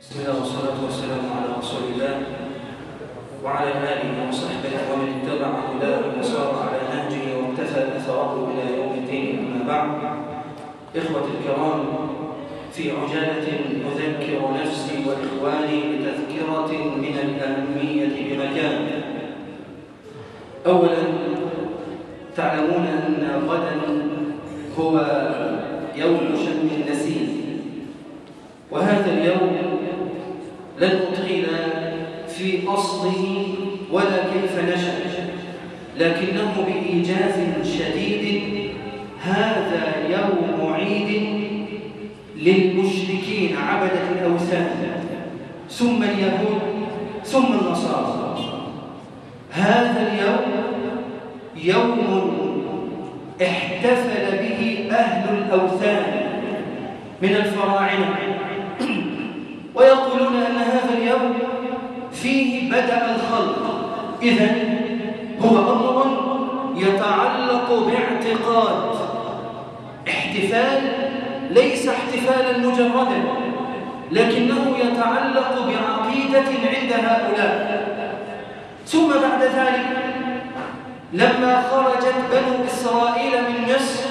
بسم الله والصلاة والسلام على رسول الله وعلى آله وصحبه ومن اتبع هداه وصار على نهجه واقتفى أثره إلى يوم الدين. أما بعد إخوة الكرام في عجالة أذكر نفسي وإخواني بتذكرة من الأهمية بمكان. أولا تعلمون أن غدا هو يوم شم النسيم. وهذا اليوم لن أطيل في أصله ولا كيف نشأ لكنه بإيجاز شديد هذا يوم عيد للمشركين عبدة الأوثان ثم اليهود ثم النصارى. هذا اليوم يوم احتفل به أهل الأوثان من الفراعنة ويقولون أن هذا اليوم فيه بدأ الخلق. إذا هو أمر يتعلق باعتقاد. احتفال ليس احتفالا مجردا لكنه يتعلق بعقيدة عند هؤلاء. ثم بعد ذلك لما خرجت بنو إسرائيل من مصر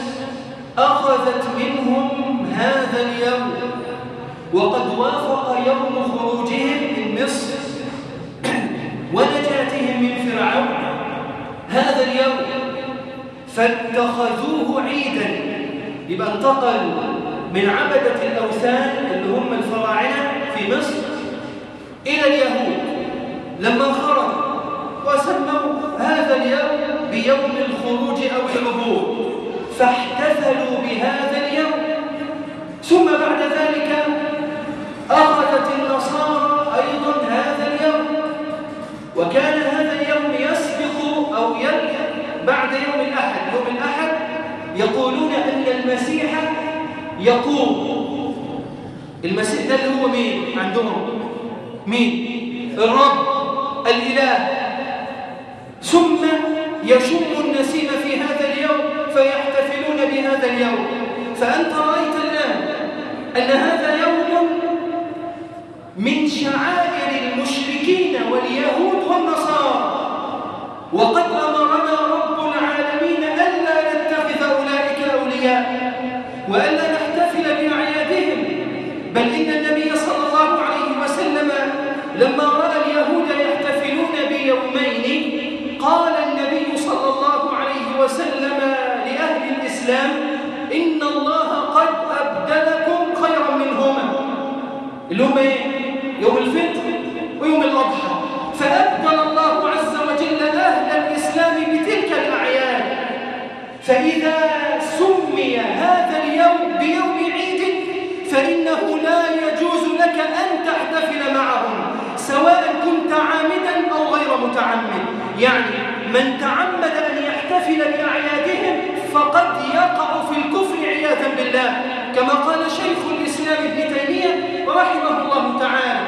أخذت منهم هذا اليوم وقد وافق يوم خروجهم من مصر. هذا اليوم فاتخذوه عيدا يبقى انتقل من عبدة الأوثان اللي هم الفراعنة في مصر إلى اليهود. لما خرجوا وسموا هذا اليوم بيوم الخروج أو العبور فاحتفلوا بهذا اليوم. ثم بعد ذلك أخذت النصارى أيضا هذا اليوم. وكان هذا يلحق بعد يوم الأحد. يوم الأحد يقولون أن المسيح يقوم. المسيح ده اللي هو مين عندهم؟ مين؟ الرب الإله. ثم يشم النسيم في هذا اليوم فيحتفلون بهذا اليوم. فأنت رأيت الآن أن هذا يوم من شعائر المشركين واليهود والنصارى. وقد أمرنا رب العالمين ألا نتخذ أولئك أولياء وألا نحتفل بأعيادهم بل إن النبي صلى الله عليه وسلم لما رأى اليهود يحتفلون بيومين قال النبي صلى الله عليه وسلم لأهل الإسلام إن الله قد أبدلكم خيرا منهما اللي؟ فإذا سمي هذا اليوم بيوم عيد فإنه لا يجوز لك أن تحتفل معهم سواء كنت عامدا أو غير متعمد. يعني من تعمد أن يحتفل بأعيادهم فقد يقع في الكفر عياذا بالله. كما قال شيخ الإسلام ابن تيمية رحمه الله تعالى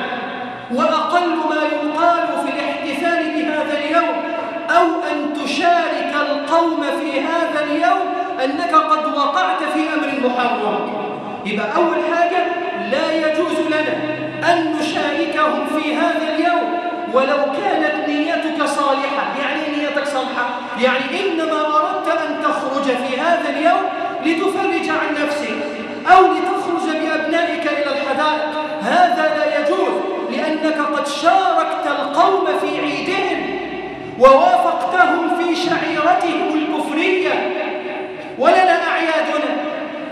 وأقل ما يقال في الاحتفال أنك قد وقعت في أمر محرم. يبقى أول حاجة لا يجوز لنا أن نشاركهم في هذا اليوم ولو كانت نيتك صالحة. يعني نيتك صالحة؟ يعني إنما أردت أن تخرج في هذا اليوم لتفرج عن نفسك أو لتخرج بأبنائك إلى الحدائق. هذا لا يجوز لأنك قد شاركت القوم في عيدهم ووافقتهم في شعيرتهم الكفرية ولنا أعيادنا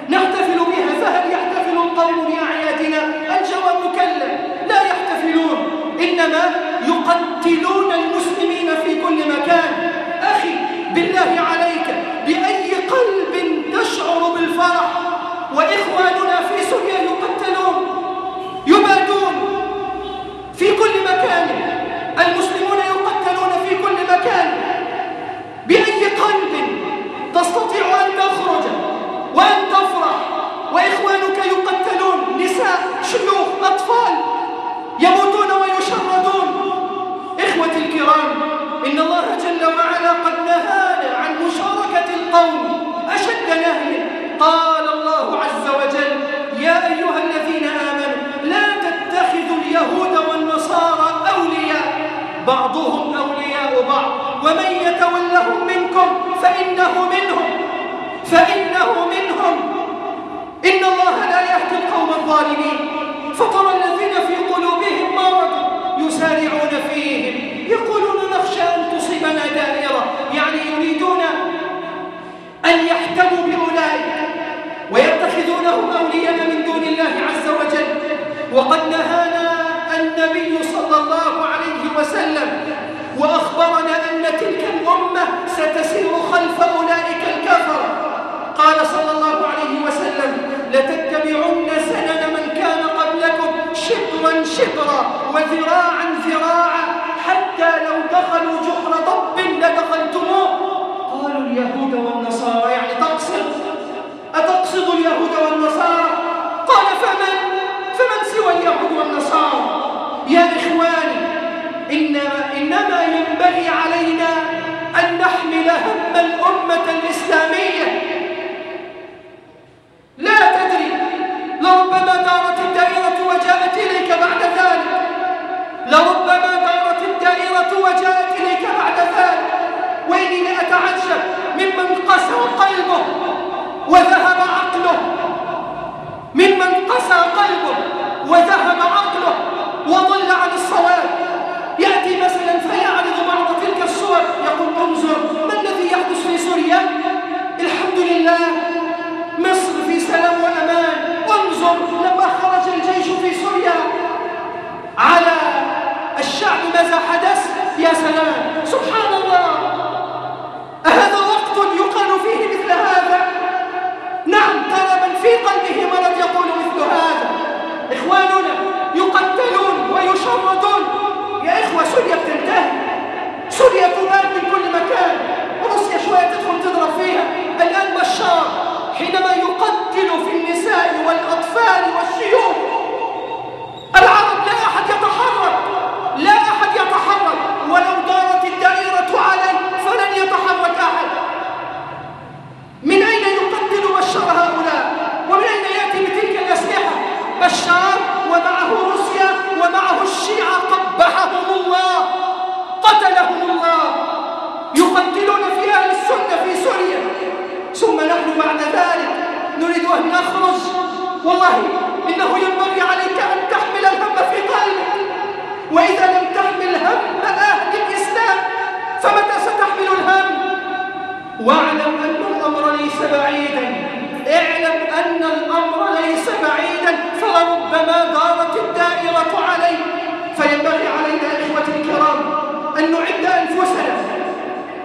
نحتفل بها فهل يحتفل القوم بأعيادنا الجواب كلا لا يحتفلون إنما يقتلون المسلمين في كل مكان أخي بالله عليك بأي قلب تشعر بالفرح وإخواننا في سوريا يقتلون يبادون في كل مكان المسلمون يقتلون في كل مكان فإنه منهم فإنه منهم. إن الله لا يهدي القوم الظالمين. فترى الذين في قلوبهم مرض يسارعون فيهم. يقولون نخشى أن تصيبنا دائرة. يعني يريدون أن يحكموا بأولئك ويتخذونهم أولياء من دون الله عز وجل. وقد نهانا النبي صلى الله عليه وسلم وأخبرنا أن تلك الأمة ستسير خلف أولئك الكفر قال صلى الله عليه وسلم لتتبعن سنن من كان قبلكم شبرا شبرا وذراعا ذراعا حتى لو دخلوا جحر ضب لدخلتموه. قالوا اليهود والنصارى الأمة الإسلامية. لا تدري لربما دارت الدائرة وجاءت إليك بعد ذلك. لربما دارت الدائرة وجاءت إليك بعد ذلك. وإني لأتعجب ممن قسى قلبه وذهب عقله. ممن قسى قلبه وذهب عقله وضل عن الصواب. يأتي مثلا فيعرض بعض تلك الصور يقول انظر يحدث في سوريا. الحمد لله. مصر في سلام وأمان. انظر لما خرج الجيش في سوريا. على الشعب ماذا حدث؟ يا سلام. سبحان الله. أهذا وقت يقال فيه مثل هذا؟ نعم ترى من في قلبه مرض يقول مثل هذا. إخواننا يقتلون ويشردون. يا إخوة سوريا بتنتهي. سوريا تباد من كل مكان. روسيا شوية تدخل تضرب فيها. الآن بشار حينما يقتل في النساء والأطفال والشيوخ العرب لا أحد يتحرك لا أحد يتحرك ولو دارت الدائرة عليه فلن يتحرك أحد من أين يقتل بشار هؤلاء ومن أين يأتي بتلك الأسلحة بشار ومعه روسيا ومعه الشيعة قبحهم الله قتلهم الله يقتلون في أهل السنة في سوريا ثم نحن بعد ذلك نريد أن نخرج والله إنه ينبغي عليك أن تحمل الهم في قلبك. وإذا لم تحمل هم أهل الإسلام فمتى ستحمل الهم؟ واعلم أن الأمر ليس بعيدا. اعلم أن الأمر ليس بعيدا. فلربما دارت الدائرة عليه فينبغي علينا إخوتي الكرام أن نعد أنفسنا.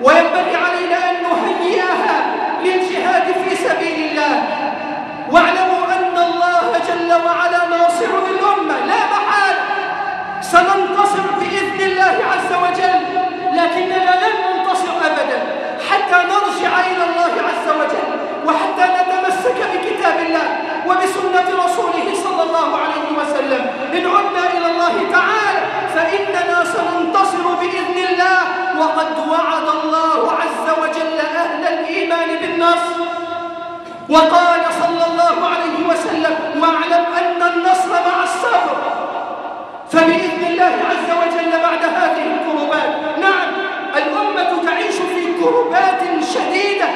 وينبغي علينا أن نهيئها للجهاد في سبيل الله. واعلموا جل وعلا ناصر للأمة لا محال. سننتصر بإذن الله عز وجل لكننا لن ننتصر أبدا. حتى نرجع إلى الله عز وجل وحتى نتمسك بكتاب الله وبسنة رسوله صلى الله عليه وسلم. إن عدنا إلى الله تعالى فإننا سننتصر بإذن الله. وقد وعد الله عز وجل أهل الإيمان بالنصر. وقال الله عليه وسلم واعلم أن النصر مع الصبر. فبإذن الله عز وجل بعد هذه الكربات نعم الأمة تعيش في كربات شديدة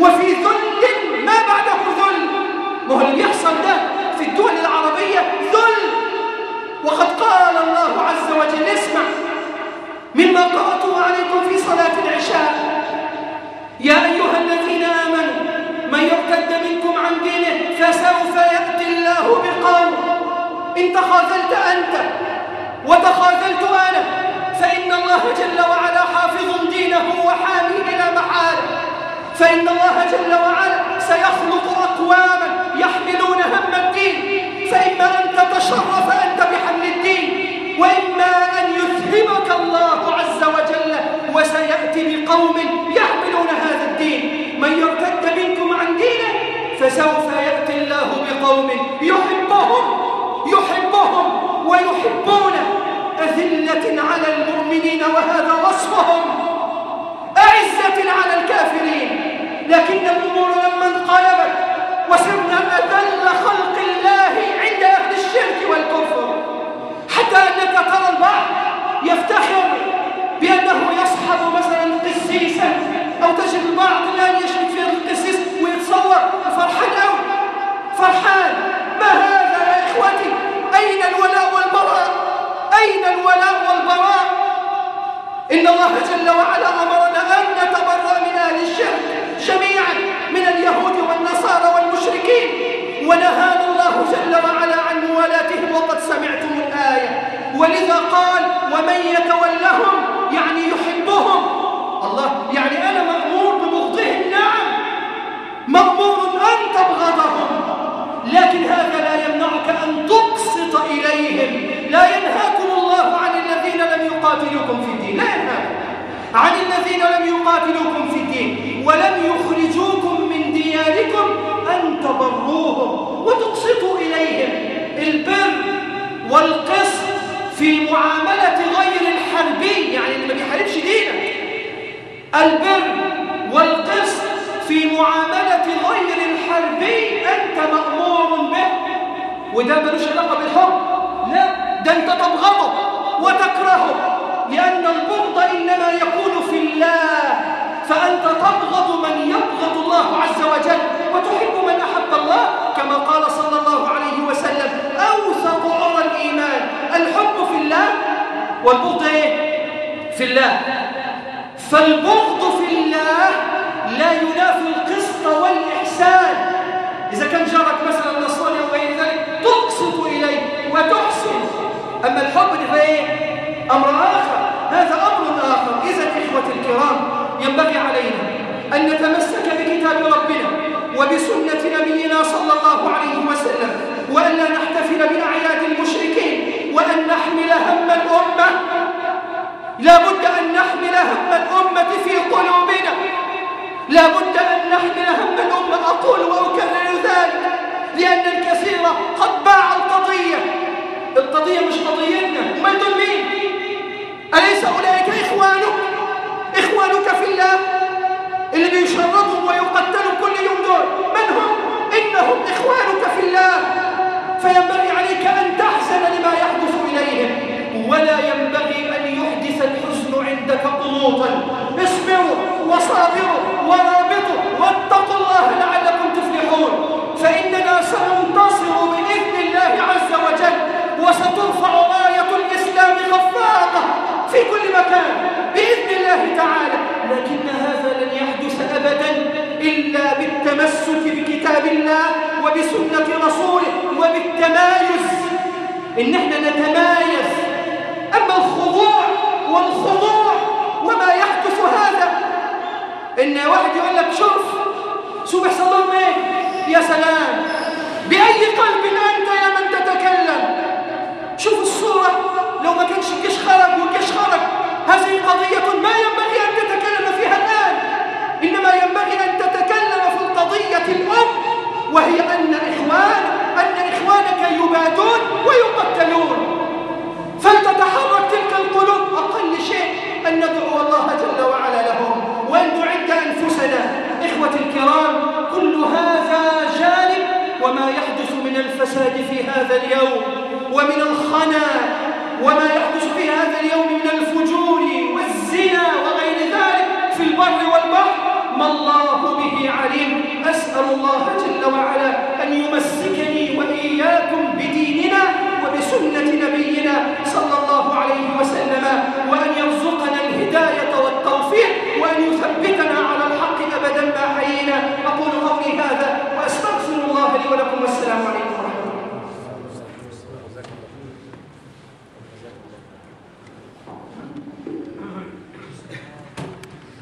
وفي ذل ما بعده ذل؟ ما هو اللي بيحصل ده في الدول العربية؟ ذل. وقد قال الله عز وجل اسمع مما قرأته عليكم في صلاة العشاء. يا أيها الذين آمنوا من يرتد منكم عن دينه فسوف يأتي الله بقوم إن تخاذلت أنت وتخاذلت أنا فإن الله جل وعلا حافظ دينه وحامي إلى محاله فإن الله جل وعلا سيخلق أقواما يحملون هم الدين. فإما أن تتشرف أنت بحمل الدين وإما أن يذهبك الله عز وجل وسيأتي بقوم يحملون هذا الدين. من يرتد منكم عن دينه فسوف بقوم يحبهم يحبهم ويحبونه أذلة على المؤمنين وهذا وصفهم. أعزة على الكافرين. لكن الأمور لما انقلبت وصرنا أذل خلق الله عند أهل الشرك والكفر. حتى أنك ترى البعض يفتخر بأنه يصحب مثلا قسيسا أو تجد البعض فرحان ما هذا يا إخوتي؟ أين الولاء والبراء؟ أين الولاء والبراء؟ إن الله جل وعلا أمرنا أن نتبرأ من أهل الشرك جميعا من اليهود والنصارى والمشركين. ونهانا الله جل وعلا عن موالاتهم وقد سمعتم الآية. ولذا قال ومن يتولهم يعني يحبهم. الله يعني أنا مأمور ببغضهم نعم. مأمور أن تبغضهم. لكن هذا لا يمنعك أن تقسط إليهم. لا ينهاكم الله عن الذين لم يقاتلوكم في الدين. لا ينهاكم. عن الذين لم يقاتلوكم في الدين. ولم يخرجوكم من دياركم أن تبروهم وتقسطوا إليهم. البر والقسط في معاملة غير الحربي يعني اللي ما بيحاربش دينك. البر والقسط في معاملة غير الحربي أنت مأمور به. وده ملوش علاقة بالحب لا ده أنت تبغضه وتكرهه. لأن البغض إنما يكون في الله. فأنت تبغض من يبغض الله عز وجل. وتحب من أحب الله كما قال صلى الله عليه وسلم. أوثق عرى الإيمان. الحب في الله والبغض إيه؟ في الله. فالبغض في الله لا ينافي القسط والإحسان. إذا كان جارك مثلا نصراني أو غير ذلك تقسط إليه وتحسن. أما الحب فإيه؟ أمر آخر. هذا أمر آخر. إذا إخوة الكرام ينبغي علينا أن نتمسك بكتاب ربنا وبسنة نبينا صلى الله عليه وسلم وأن لا نحتفل بأعياد المشركين وأن نحمل هم الأمة لا بد أن نحمل هم الأمة أقول وأكرر ذلك لأن الكثير قد باع القضية. القضية مش قضيتنا ما دول مين أليس أولئك إخوانك؟ إخوانك في الله اللي بيشردوا ويقتلوا كل يوم دول. من هم؟ إنهم إخوانك في الله. فينبغي عليك أن تحزن لما يحدث إليهم ولا ينبغي أن يحدث الحزن عندك قنوطا اصبروا وصابروا في كل مكان بإذن الله تعالى. لكن هذا لن يحدث أبدا إلا بالتمسك بكتاب الله وبسنة رسوله وبالتمايز. إن إحنا نتمايز أما الخضوع والخضوع وما يحدث هذا. إن واحد يقول لك شوف شوف يحصل لهم إيه يا سلام بأي قلب أنت يا من تتكلم؟ شوف الصورة لو ما كانش الجيش خرج خرج هذه قضية ما ينبغي أن تتكلم فيها الآن. إنما ينبغي أن تتكلم في القضية الأم وهي أن إخوان أن إخوانك يبادون ويقتلون. فلتتحرك تلك القلوب. أقل شيء أن ندعو الله جل وعلا لهم وأن نعد أنفسنا. إخوة الكرام كل هذا جانب وما يحدث من الفساد في هذا اليوم. ومن به عليم أسأل الله جل وعلا أن يمسكني وإياكم بديننا وبسنة نبينا صلى الله عليه وسلم وأن يرزقنا الهداية والتوفيق وأن يثبتنا على الحق أبدا ما حيينا. أقول قولي هذا وأستغفر الله لي ولكم والسلام عليكم.